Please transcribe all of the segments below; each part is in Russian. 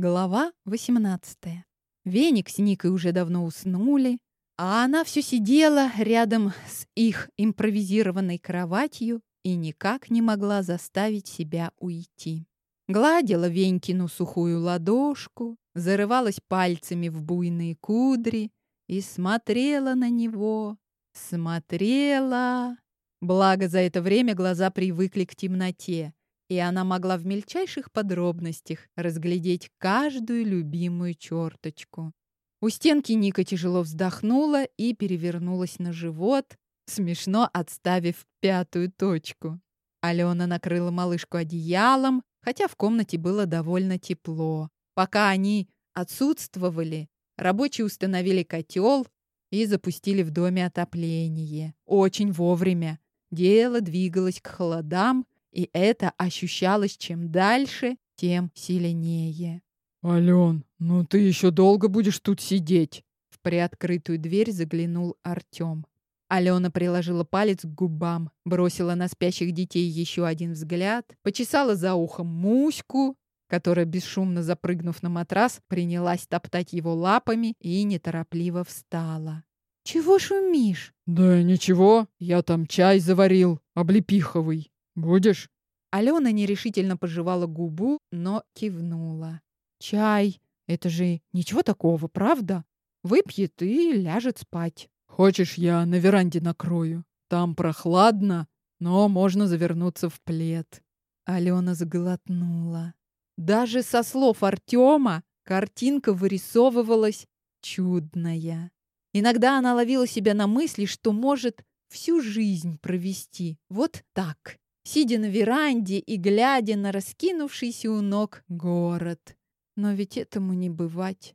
Глава 18. Веник с Никой уже давно уснули, а она все сидела рядом с их импровизированной кроватью и никак не могла заставить себя уйти. Гладила Венькину сухую ладошку, зарывалась пальцами в буйные кудри и смотрела на него, смотрела. Благо за это время глаза привыкли к темноте, и она могла в мельчайших подробностях разглядеть каждую любимую черточку. У стенки Ника тяжело вздохнула и перевернулась на живот, смешно отставив пятую точку. Алена накрыла малышку одеялом, хотя в комнате было довольно тепло. Пока они отсутствовали, рабочие установили котел и запустили в доме отопление. Очень вовремя. Дело двигалось к холодам, и это ощущалось чем дальше, тем сильнее. «Ален, ну ты еще долго будешь тут сидеть?» В приоткрытую дверь заглянул Артем. Алена приложила палец к губам, бросила на спящих детей еще один взгляд, почесала за ухом Муську, которая, бесшумно запрыгнув на матрас, принялась топтать его лапами и неторопливо встала. «Чего шумишь?» «Да ничего, я там чай заварил, облепиховый. Будешь?» Алена нерешительно пожевала губу, но кивнула. «Чай. Это же ничего такого, правда? Выпьет и ляжет спать». «Хочешь, я на веранде накрою? Там прохладно, но можно завернуться в плед». Алена заглотнула. Даже со слов Артема картинка вырисовывалась чудная. Иногда она ловила себя на мысли, что может всю жизнь провести вот так, сидя на веранде и глядя на раскинувшийся у ног город. Но ведь этому не бывать.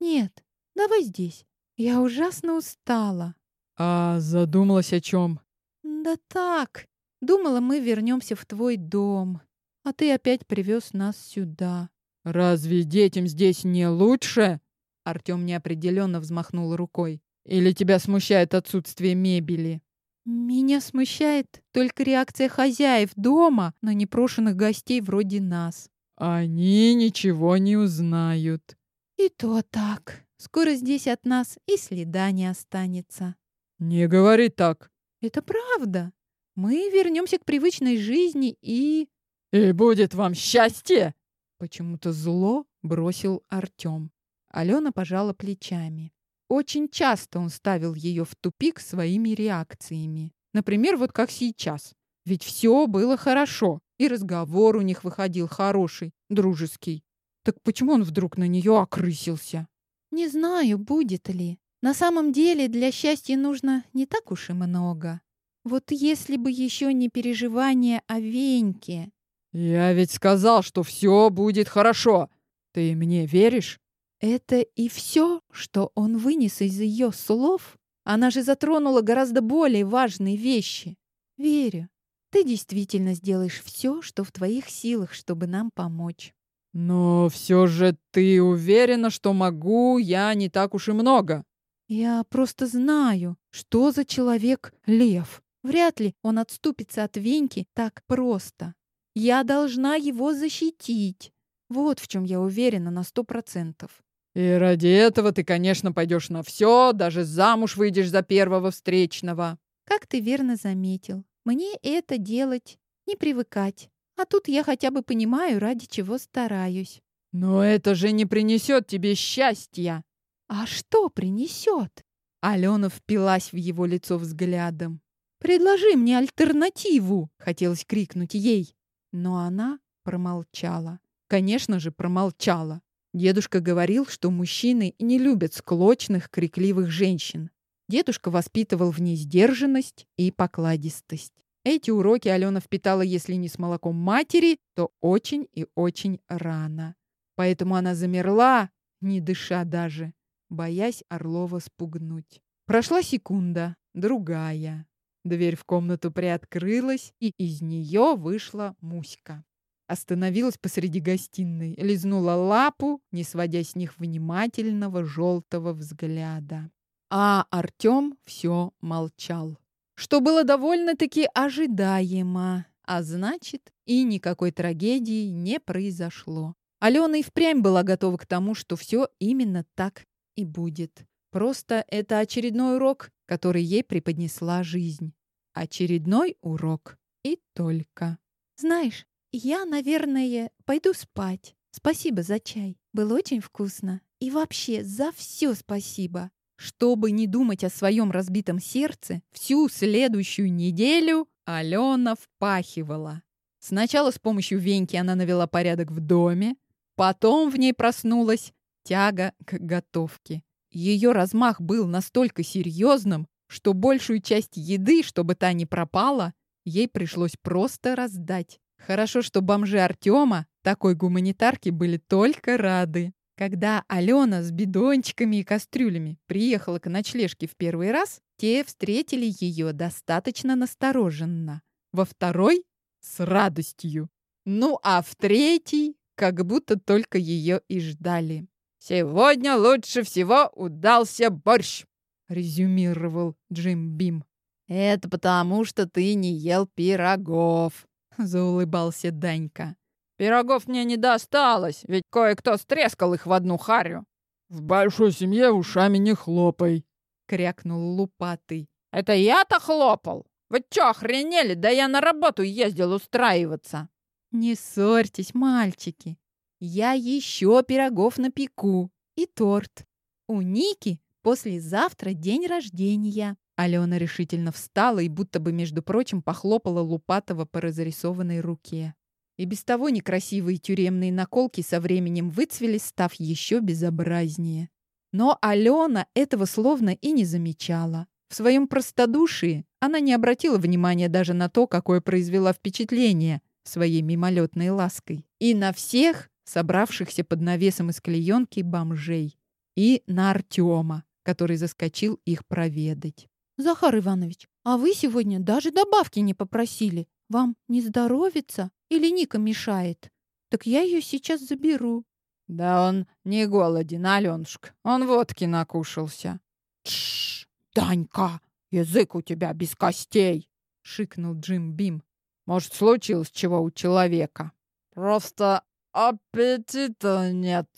Нет, давай здесь. Я ужасно устала. А задумалась о чем? Да так. Думала, мы вернемся в твой дом. А ты опять привез нас сюда. Разве детям здесь не лучше? Артем неопределенно взмахнул рукой. Или тебя смущает отсутствие мебели? Меня смущает только реакция хозяев дома на непрошенных гостей вроде нас. Они ничего не узнают. И то так. Скоро здесь от нас и следа не останется. Не говори так. Это правда. Мы вернемся к привычной жизни и... И будет вам счастье! Почему-то зло бросил Артем. Алена пожала плечами. Очень часто он ставил ее в тупик своими реакциями. Например, вот как сейчас. Ведь все было хорошо, и разговор у них выходил хороший, дружеский. Так почему он вдруг на нее окрысился? Не знаю, будет ли. На самом деле для счастья нужно не так уж и много. Вот если бы еще не переживание о Веньке. Я ведь сказал, что все будет хорошо. Ты мне веришь? Это и все, что он вынес из ее слов? Она же затронула гораздо более важные вещи. Верю. Ты действительно сделаешь все, что в твоих силах, чтобы нам помочь. Но все же ты уверена, что могу я не так уж и много? Я просто знаю, что за человек Лев. Вряд ли он отступится от Веньки так просто. Я должна его защитить. Вот в чем я уверена на сто процентов. И ради этого ты, конечно, пойдешь на все, даже замуж выйдешь за первого встречного. Как ты верно заметил, мне это делать не привыкать. А тут я хотя бы понимаю, ради чего стараюсь. Но это же не принесет тебе счастья. А что принесет? Алена впилась в его лицо взглядом. «Предложи мне альтернативу!» — хотелось крикнуть ей. Но она промолчала. Конечно же, промолчала. Дедушка говорил, что мужчины не любят склочных, крикливых женщин. Дедушка воспитывал в ней сдержанность и покладистость. Эти уроки Алена впитала, если не с молоком матери, то очень и очень рано. Поэтому она замерла, не дыша даже, боясь Орлова спугнуть. Прошла секунда, другая. Дверь в комнату приоткрылась, и из нее вышла Муська. Остановилась посреди гостиной, лизнула лапу, не сводя с них внимательного желтого взгляда. А Артем все молчал. Что было довольно-таки ожидаемо. А значит, и никакой трагедии не произошло. Алена и впрямь была готова к тому, что все именно так и будет. Просто это очередной урок, который ей преподнесла жизнь. Очередной урок. И только. Знаешь, я, наверное, пойду спать. Спасибо за чай. Было очень вкусно. И вообще, за все спасибо. Чтобы не думать о своем разбитом сердце, всю следующую неделю Алена впахивала. Сначала с помощью Веньки она навела порядок в доме, потом в ней проснулась тяга к готовке. Ее размах был настолько серьезным, что большую часть еды, чтобы та не пропала, ей пришлось просто раздать. Хорошо, что бомжи Артема такой гуманитарки были только рады. Когда Алена с бидончиками и кастрюлями приехала к ночлежке в первый раз, те встретили ее достаточно настороженно. Во второй — с радостью. Ну а в третий — как будто только ее и ждали. «Сегодня лучше всего удался борщ», — резюмировал Джим Бим. «Это потому, что ты не ел пирогов», — заулыбался Данька. «Пирогов мне не досталось, ведь кое-кто стрескал их в одну харю». «В большой семье ушами не хлопай», — крякнул Лупатый. «Это я-то хлопал? Вы чё, охренели? Да я на работу ездил устраиваться». «Не ссорьтесь, мальчики. Я еще пирогов напеку и торт. У Ники послезавтра день рождения». Алена решительно встала и будто бы, между прочим, похлопала Лупатова по разрисованной руке. И без того некрасивые тюремные наколки со временем выцвели, став еще безобразнее. Но Алена этого словно и не замечала. В своем простодушии она не обратила внимания даже на то, какое произвела впечатление своей мимолетной лаской. И на всех, собравшихся под навесом из клеенки бомжей. И на Артема, который заскочил их проведать. «Захар Иванович, а вы сегодня даже добавки не попросили. Вам не здоровится или Ника мешает? Так я ее сейчас заберу». «Да он не голоден, Аленушка. Он водки накушался». «Тш, Данька, язык у тебя без костей!» — шикнул Джим Бим. «Может, случилось чего у человека?» «Просто аппетита нет!»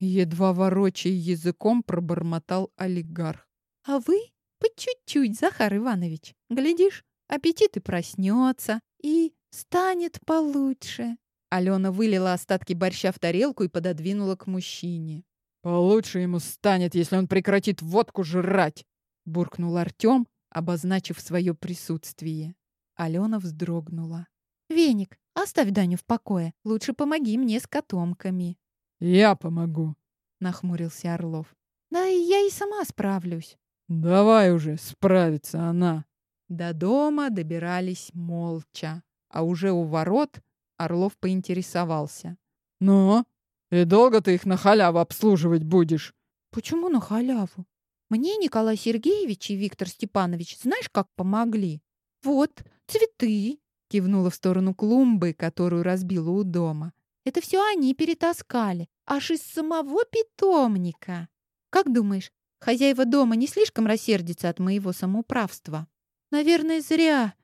Едва ворочая языком, пробормотал олигарх. «А вы по чуть-чуть, Захар Иванович. Глядишь, аппетит и проснется, и станет получше. Алена вылила остатки борща в тарелку и пододвинула к мужчине. «Получше ему станет, если он прекратит водку жрать!» буркнул Артем, обозначив свое присутствие. Алена вздрогнула. «Веник, оставь Даню в покое. Лучше помоги мне с котомками». «Я помогу», — нахмурился Орлов. «Да и я и сама справлюсь». «Давай уже, справится она». До дома добирались молча а уже у ворот Орлов поинтересовался. «Ну, и долго ты их на халяву обслуживать будешь?» «Почему на халяву? Мне Николай Сергеевич и Виктор Степанович знаешь, как помогли? Вот, цветы!» Кивнула в сторону клумбы, которую разбила у дома. «Это все они перетаскали, аж из самого питомника. Как думаешь, хозяева дома не слишком рассердятся от моего самоуправства?» «Наверное, зря.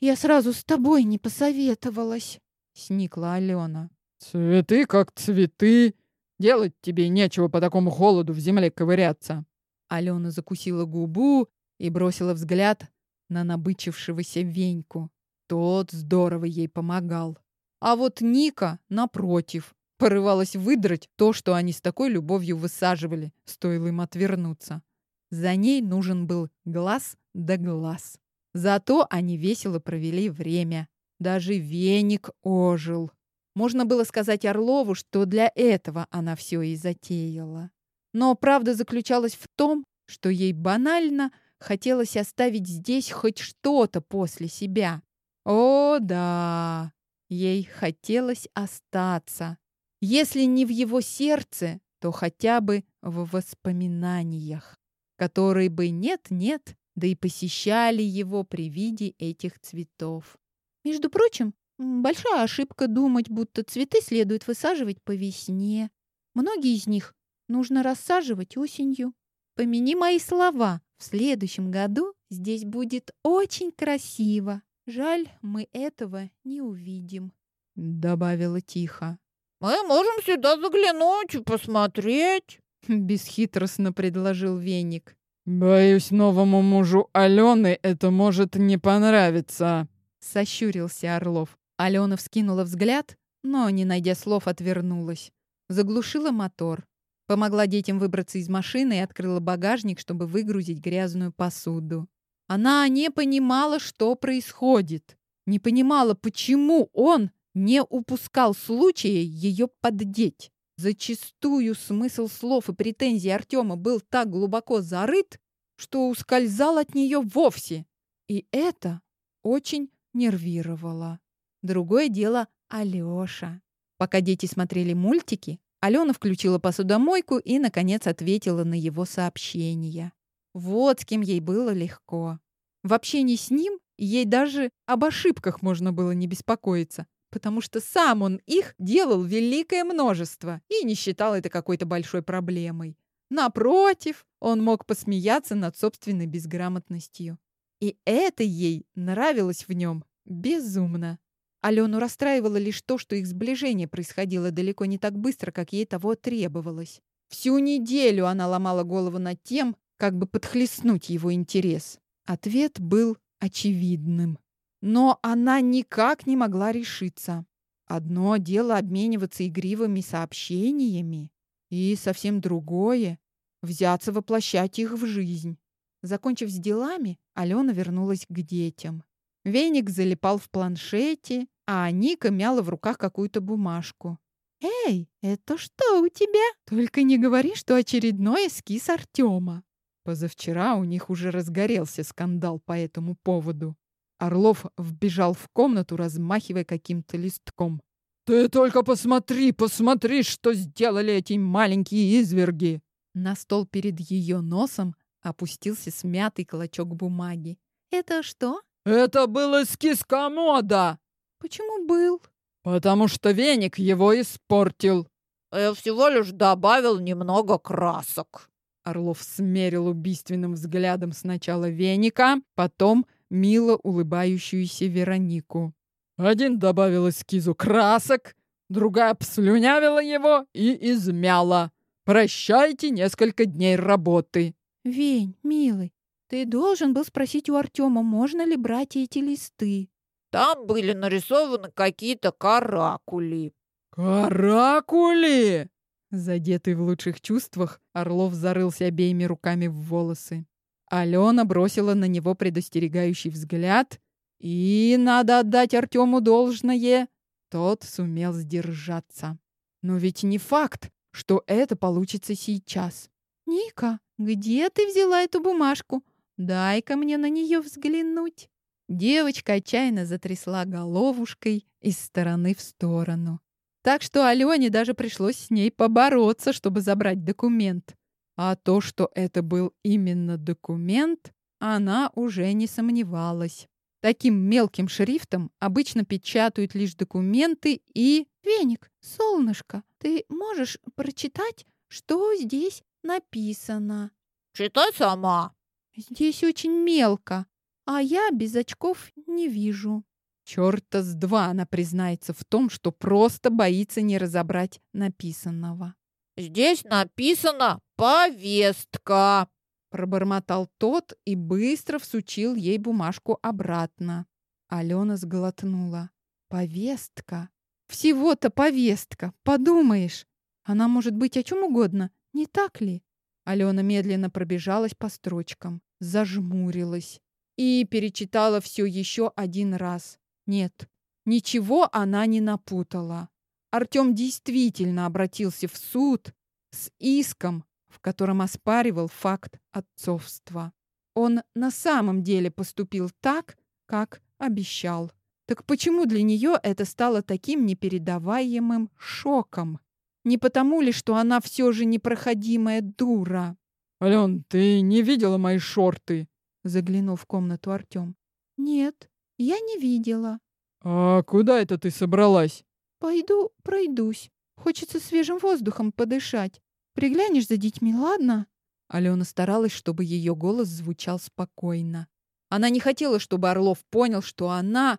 Я сразу с тобой не посоветовалась», — сникла Алена. «Цветы как цветы. Делать тебе нечего по такому холоду в земле ковыряться». Алена закусила губу и бросила взгляд на набычившегося Веньку. Тот здорово ей помогал. А вот Ника, напротив, порывалась выдрать то, что они с такой любовью высаживали, стоило им отвернуться. За ней нужен был глаз да глаз. Зато они весело провели время. Даже веник ожил. Можно было сказать Орлову, что для этого она все и затеяла. Но правда заключалась в том, что ей банально хотелось оставить здесь хоть что-то после себя. О, да, ей хотелось остаться. Если не в его сердце, то хотя бы в воспоминаниях, которые бы нет-нет да и посещали его при виде этих цветов. Между прочим, большая ошибка думать, будто цветы следует высаживать по весне. Многие из них нужно рассаживать осенью. Помяни мои слова, в следующем году здесь будет очень красиво. Жаль, мы этого не увидим, добавила тихо. Мы можем сюда заглянуть и посмотреть. Бесхитростно предложил веник. Боюсь, новому мужу Алены это может не понравиться. Сощурился Орлов. Алена вскинула взгляд, но, не найдя слов, отвернулась. Заглушила мотор. Помогла детям выбраться из машины и открыла багажник, чтобы выгрузить грязную посуду. Она не понимала, что происходит. Не понимала, почему он не упускал случая ее поддеть. Зачастую смысл слов и претензий Артема был так глубоко зарыт, что ускользал от нее вовсе. И это очень нервировало. Другое дело Алёша. Пока дети смотрели мультики, Алена включила посудомойку и, наконец, ответила на его сообщение. Вот с кем ей было легко. В общении с ним ей даже об ошибках можно было не беспокоиться, потому что сам он их делал великое множество и не считал это какой-то большой проблемой. Напротив, он мог посмеяться над собственной безграмотностью. И это ей нравилось в нем безумно. Алену расстраивало лишь то, что их сближение происходило далеко не так быстро, как ей того требовалось. Всю неделю она ломала голову над тем, как бы подхлестнуть его интерес. Ответ был очевидным. Но она никак не могла решиться. Одно дело обмениваться игривыми сообщениями, и совсем другое — взяться воплощать их в жизнь. Закончив с делами, Алена вернулась к детям. Веник залипал в планшете, а Ника мяла в руках какую-то бумажку. «Эй, это что у тебя?» «Только не говори, что очередной эскиз Артема». Позавчера у них уже разгорелся скандал по этому поводу. Орлов вбежал в комнату, размахивая каким-то листком. «Ты только посмотри, посмотри, что сделали эти маленькие изверги!» На стол перед ее носом опустился смятый клочок бумаги. «Это что?» Это был эскиз комода. Почему был? Потому что веник его испортил. Я всего лишь добавил немного красок. Орлов смерил убийственным взглядом сначала веника, потом мило улыбающуюся Веронику. Один добавил эскизу красок, другая обслюнявила его и измяла. Прощайте несколько дней работы. Вень, милый, ты должен был спросить у Артема, можно ли брать эти листы. Там были нарисованы какие-то каракули. Каракули! Задетый в лучших чувствах, Орлов зарылся обеими руками в волосы. Алена бросила на него предостерегающий взгляд, и надо отдать Артему должное, тот сумел сдержаться. Но ведь не факт, что это получится сейчас. «Ника, где ты взяла эту бумажку? Дай-ка мне на нее взглянуть. Девочка отчаянно затрясла головушкой из стороны в сторону. Так что Алене даже пришлось с ней побороться, чтобы забрать документ. А то, что это был именно документ, она уже не сомневалась. Таким мелким шрифтом обычно печатают лишь документы и... «Веник, солнышко, ты можешь прочитать, что здесь написано?» «Читай сама», Здесь очень мелко, а я без очков не вижу. Чёрта с два она признается в том, что просто боится не разобрать написанного. «Здесь написано «повестка», — пробормотал тот и быстро всучил ей бумажку обратно. Алена сглотнула. «Повестка? Всего-то повестка, подумаешь. Она может быть о чем угодно, не так ли?» Алена медленно пробежалась по строчкам зажмурилась и перечитала все еще один раз. Нет, ничего она не напутала. Артем действительно обратился в суд с иском, в котором оспаривал факт отцовства. Он на самом деле поступил так, как обещал. Так почему для нее это стало таким непередаваемым шоком? Не потому ли, что она все же непроходимая дура? «Ален, ты не видела мои шорты?» Заглянул в комнату Артем. «Нет, я не видела». «А куда это ты собралась?» «Пойду пройдусь. Хочется свежим воздухом подышать. Приглянешь за детьми, ладно?» Алена старалась, чтобы ее голос звучал спокойно. Она не хотела, чтобы Орлов понял, что она...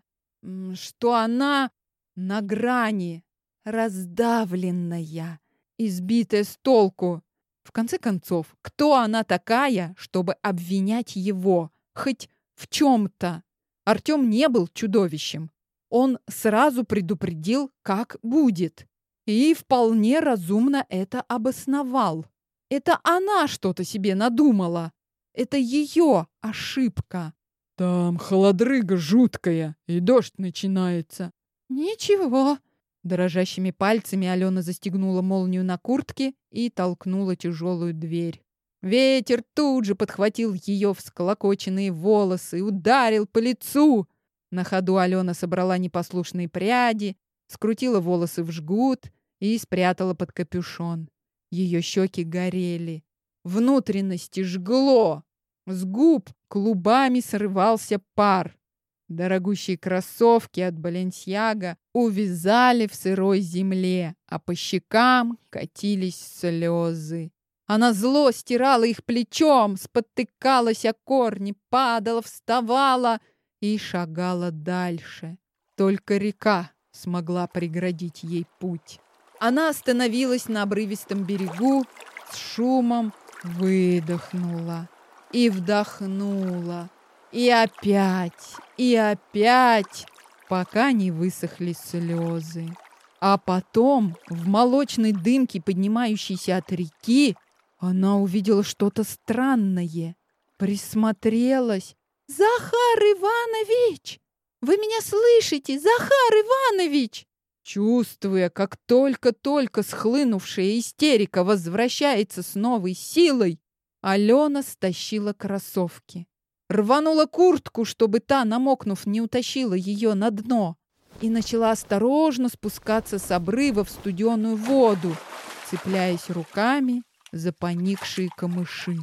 что она на грани. раздавленная, избитая с толку. В конце концов, кто она такая, чтобы обвинять его, хоть в чем-то? Артем не был чудовищем. Он сразу предупредил, как будет. И вполне разумно это обосновал. Это она что-то себе надумала. Это ее ошибка. Там холодрыга жуткая, и дождь начинается. Ничего. Дрожащими пальцами Алена застегнула молнию на куртке и толкнула тяжелую дверь. Ветер тут же подхватил ее всколокоченные волосы и ударил по лицу. На ходу Алена собрала непослушные пряди, скрутила волосы в жгут и спрятала под капюшон. Ее щеки горели. Внутренности жгло. С губ клубами срывался пар. Дорогущие кроссовки от Баленсьяга увязали в сырой земле, а по щекам катились слезы. Она зло стирала их плечом, спотыкалась о корни, падала, вставала и шагала дальше. Только река смогла преградить ей путь. Она остановилась на обрывистом берегу, с шумом выдохнула и вдохнула. И опять, и опять, пока не высохли слезы. А потом, в молочной дымке, поднимающейся от реки, она увидела что-то странное. Присмотрелась. «Захар Иванович! Вы меня слышите, Захар Иванович!» Чувствуя, как только-только схлынувшая истерика возвращается с новой силой, Алена стащила кроссовки. Рванула куртку, чтобы та, намокнув, не утащила ее на дно. И начала осторожно спускаться с обрыва в студеную воду, цепляясь руками за поникшие камыши.